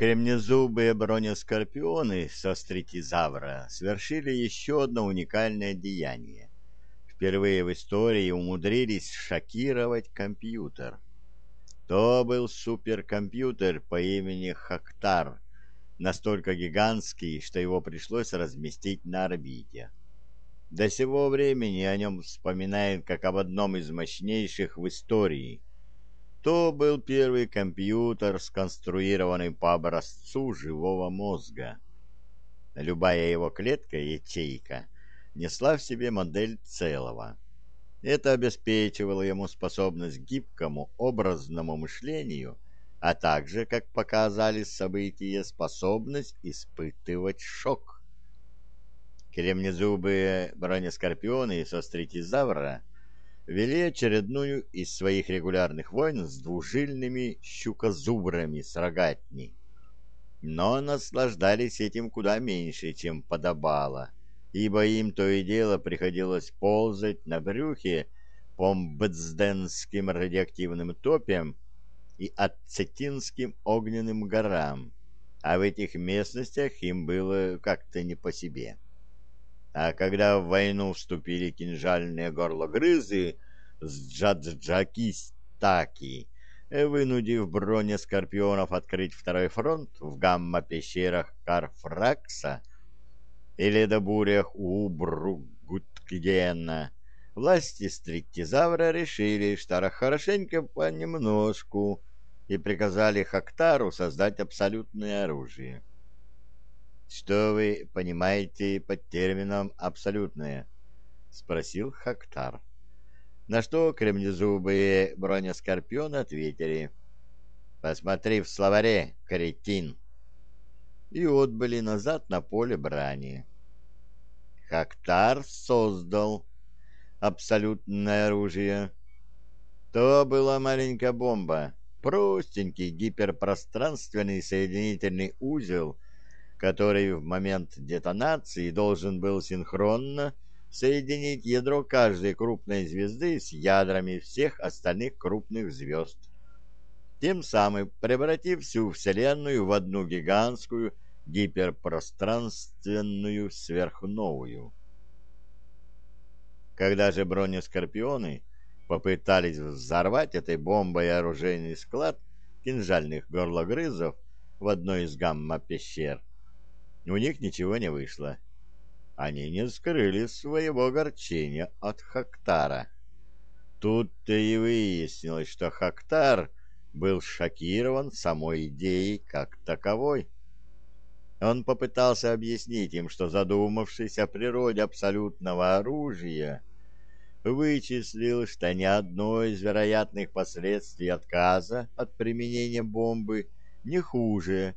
Кремнезубые бронескорпионы со стритизавра совершили еще одно уникальное деяние. Впервые в истории умудрились шокировать компьютер. То был суперкомпьютер по имени Хактар, настолько гигантский, что его пришлось разместить на орбите. До сего времени о нем вспоминают как об одном из мощнейших в истории – то был первый компьютер, сконструированный по образцу живого мозга. Любая его клетка-ячейка несла в себе модель целого. Это обеспечивало ему способность к гибкому образному мышлению, а также, как показали события, способность испытывать шок. Кремнезубые бронескорпионы со стритизавра вели очередную из своих регулярных войн с двужильными щукозубрами с рогатней. Но наслаждались этим куда меньше, чем подобало, ибо им то и дело приходилось ползать на брюхе по Бцденским радиоактивным топям и Ацетинским огненным горам, а в этих местностях им было как-то не по себе. А когда в войну вступили кинжальные горлогрызы с Джаджакистаки, вынудив бронескорпионов открыть второй фронт в гамма-пещерах Карфракса и ледобурях Убругуткгена, власти стриктизавра решили, что хорошенько понемножку, и приказали Хактару создать абсолютное оружие. Что вы понимаете под термином «абсолютное»? — спросил Хактар. На что кремнезубые бронескорпионы ответили. «Посмотри в словаре, кретин!» И отбыли назад на поле брани. Хактар создал абсолютное оружие. То была маленькая бомба, простенький гиперпространственный соединительный узел — который в момент детонации должен был синхронно соединить ядро каждой крупной звезды с ядрами всех остальных крупных звезд, тем самым превратив всю Вселенную в одну гигантскую гиперпространственную сверхновую. Когда же бронескорпионы попытались взорвать этой бомбой оружейный склад кинжальных горлогрызов в одной из гамма-пещер, у них ничего не вышло. Они не скрыли своего огорчения от Хактара. Тут-то и выяснилось, что Хактар был шокирован самой идеей как таковой. Он попытался объяснить им, что, задумавшись о природе абсолютного оружия, вычислил, что ни одно из вероятных последствий отказа от применения бомбы не хуже,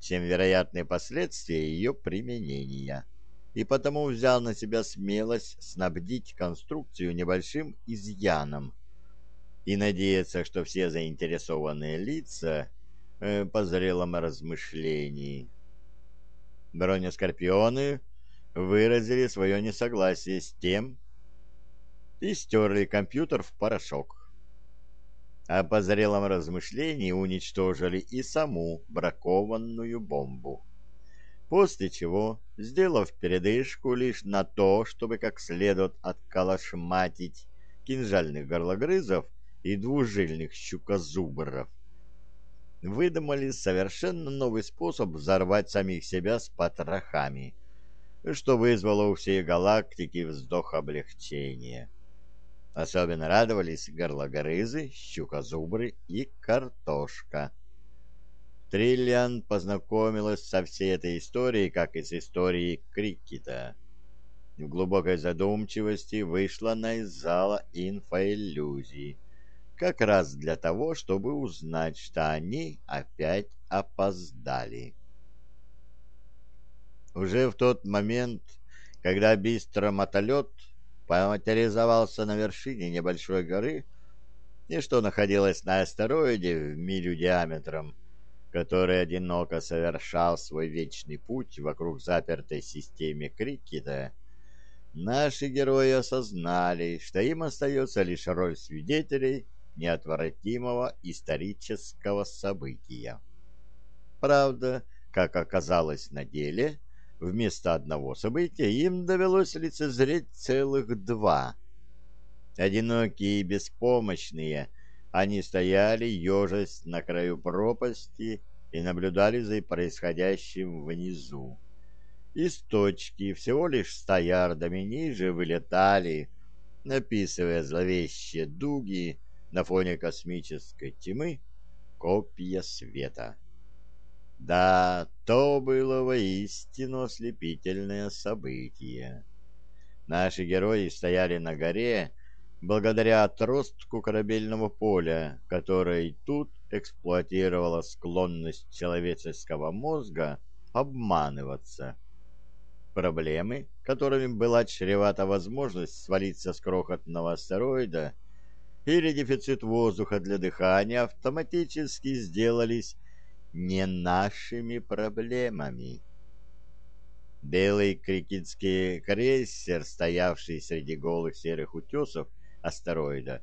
чем вероятные последствия ее применения, и потому взял на себя смелость снабдить конструкцию небольшим изъяном и надеяться, что все заинтересованные лица э, по зрелом размышлении. Бронескорпионы выразили свое несогласие с тем и стерли компьютер в порошок а по зрелом размышлении уничтожили и саму бракованную бомбу. После чего, сделав передышку лишь на то, чтобы как следует отколошматить кинжальных горлогрызов и двужильных щукозубров, выдумали совершенно новый способ взорвать самих себя с потрохами, что вызвало у всей галактики вздох облегчения. Особенно радовались горлогорызы, щукозубры и картошка. Триллиан познакомилась со всей этой историей, как и с историей Крикета. В глубокой задумчивости вышла на из зала инфоиллюзий, как раз для того, чтобы узнать, что они опять опоздали. Уже в тот момент, когда бистромотолет поматериализовался на вершине небольшой горы, и что находилось на астероиде в милю диаметром, который одиноко совершал свой вечный путь вокруг запертой системы Крикета, наши герои осознали, что им остается лишь роль свидетелей неотвратимого исторического события. Правда, как оказалось на деле, вместо одного события им довелось лицезреть целых два. Одинокие и беспомощные, они стояли, ежась на краю пропасти, и наблюдали за происходящим внизу. Из точки всего лишь ста ярдами ниже вылетали, написывая зловещие дуги на фоне космической тьмы, копья света. Да, то было воистину ослепительное событие. Наши герои стояли на горе благодаря отростку корабельного поля, который тут эксплуатировала склонность человеческого мозга обманываться. Проблемы, которыми была чревата возможность свалиться с крохотного астероида, или дефицит воздуха для дыхания, автоматически сделались не нашими проблемами. Белый крикетский крейсер, стоявший среди голых серых утесов астероида,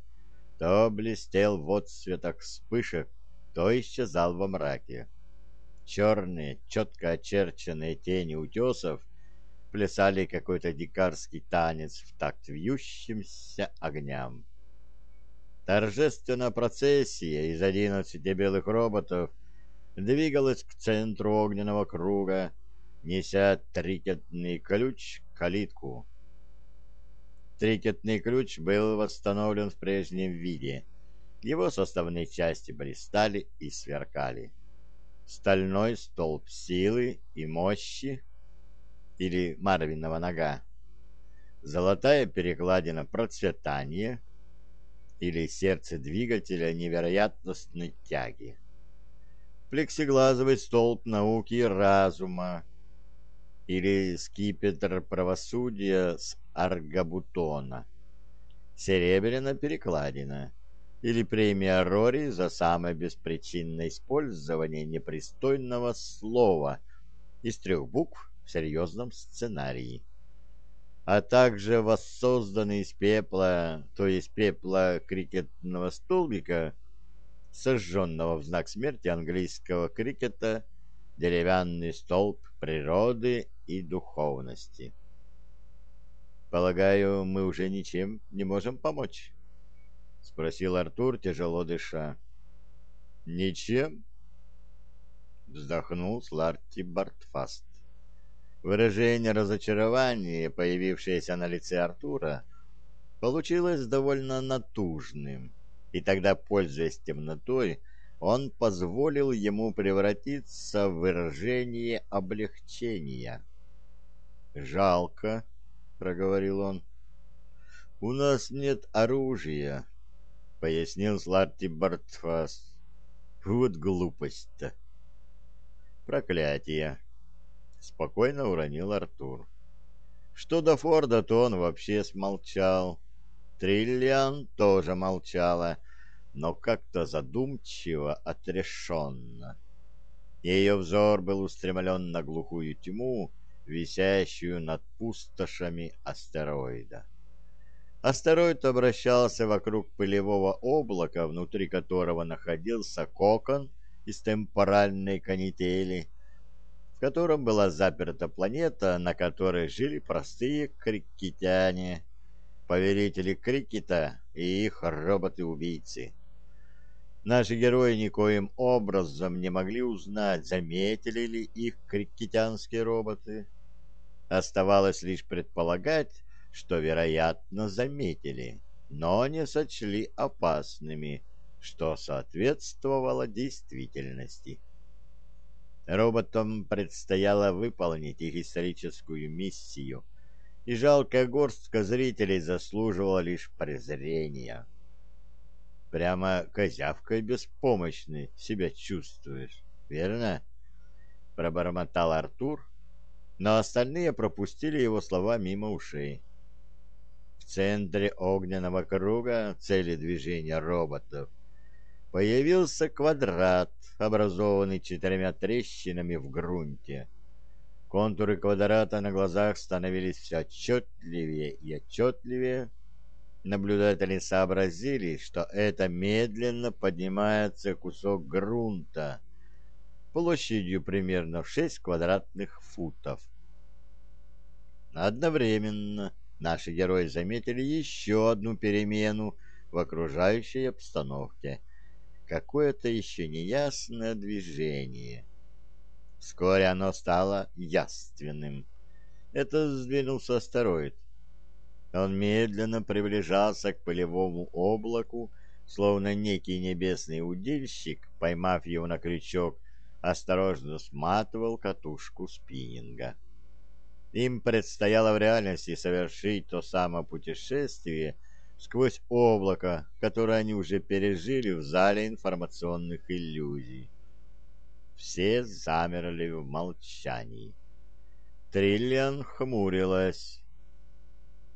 то блестел в отсветах вспышек, то исчезал во мраке. Черные, четко очерченные тени утесов плясали какой-то дикарский танец в такт вьющимся огням. Торжественная процессия из одиннадцати белых роботов двигалась к центру огненного круга, неся трикетный ключ-калитку. Трикетный ключ был восстановлен в прежнем виде. Его составные части блистали и сверкали. Стальной столб силы и мощи или Марвинова нога. Золотая перекладина процветания или сердце двигателя невероятностной тяги. Плексиглазовый столб науки и разума. Или скипетр правосудия с аргабутона. Серебряная перекладина. Или премия Рори за самое беспричинное использование непристойного слова из трех букв в серьезном сценарии, а также воссозданный из пепла, то есть пепла крикетного столбика, сожженного в знак смерти английского крикета, деревянный столб природы и духовности. «Полагаю, мы уже ничем не можем помочь?» — спросил Артур, тяжело дыша. «Ничем?» — вздохнул Сларти Бартфаст. Выражение разочарования, появившееся на лице Артура, получилось довольно натужным, и тогда, пользуясь темнотой, он позволил ему превратиться в выражение облегчения. «Жалко», — проговорил он. «У нас нет оружия», — пояснил Сларти Бартфас. «Вот глупость-то!» «Проклятие!» спокойно уронил Артур. Что до Форда, то он вообще смолчал. Триллиан тоже молчала, но как-то задумчиво, отрешенно. Ее взор был устремлен на глухую тьму, висящую над пустошами астероида. Астероид обращался вокруг пылевого облака, внутри которого находился кокон из темпоральной канители, котором была заперта планета, на которой жили простые крикетяне, повелители крикета и их роботы-убийцы. Наши герои никоим образом не могли узнать, заметили ли их крикетянские роботы. Оставалось лишь предполагать, что, вероятно, заметили, но не сочли опасными, что соответствовало действительности. Роботам предстояло выполнить их историческую миссию, и жалкая горстка зрителей заслуживала лишь презрения. Прямо козявкой беспомощной себя чувствуешь, верно? Пробормотал Артур, но остальные пропустили его слова мимо ушей. В центре огненного круга цели движения роботов появился квадрат, образованный четырьмя трещинами в грунте. Контуры квадрата на глазах становились все отчетливее и отчетливее. Наблюдатели сообразили, что это медленно поднимается кусок грунта, площадью примерно в 6 квадратных футов. Одновременно наши герои заметили еще одну перемену в окружающей обстановке. Какое-то еще неясное движение. Вскоре оно стало яственным. Это сдвинулся астероид. Он медленно приближался к пылевому облаку, словно некий небесный удильщик, поймав его на крючок, осторожно сматывал катушку спиннинга. Им предстояло в реальности совершить то самое путешествие сквозь облако, которое они уже пережили в зале информационных иллюзий. Все замерли в молчании. Триллиан хмурилась.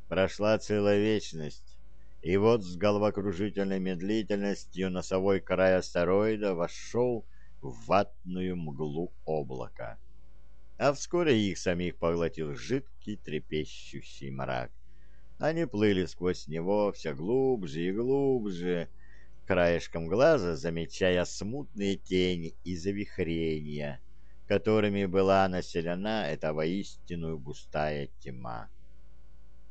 Прошла целая вечность, и вот с головокружительной медлительностью носовой край астероида вошел в ватную мглу облака. А вскоре их самих поглотил жидкий трепещущий мрак. Они плыли сквозь него все глубже и глубже, краешком глаза замечая смутные тени и завихрения, которыми была населена эта воистину густая тьма.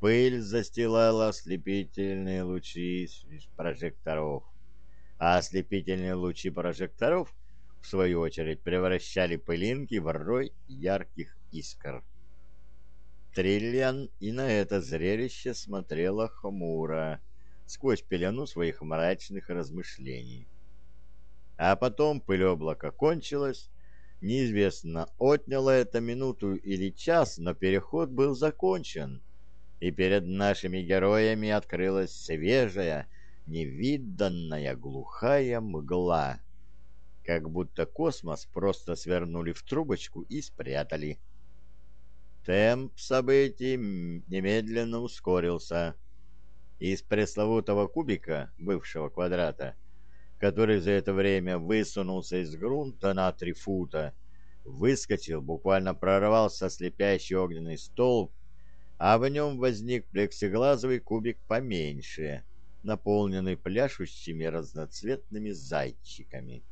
Пыль застилала ослепительные лучи прожекторов, а ослепительные лучи прожекторов, в свою очередь, превращали пылинки в рой ярких искр. Триллиан и на это зрелище смотрела хмуро, сквозь пелену своих мрачных размышлений. А потом пыль облака кончилась, неизвестно, отняло это минуту или час, но переход был закончен — и перед нашими героями открылась свежая, невиданная глухая мгла, как будто космос просто свернули в трубочку и спрятали. Темп событий немедленно ускорился. Из пресловутого кубика, бывшего квадрата, который за это время высунулся из грунта на три фута, выскочил, буквально прорвался слепящий огненный столб а в нем возник плексиглазовый кубик поменьше, наполненный пляшущими разноцветными зайчиками.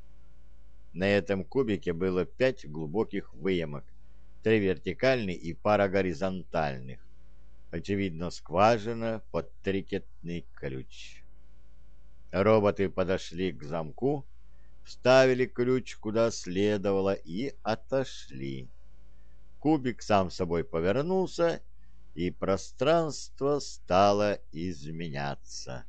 На этом кубике было пять глубоких выемок, три вертикальных и пара горизонтальных. Очевидно, скважина под трикетный ключ. Роботы подошли к замку, вставили ключ куда следовало и отошли. Кубик сам собой повернулся и пространство стало изменяться.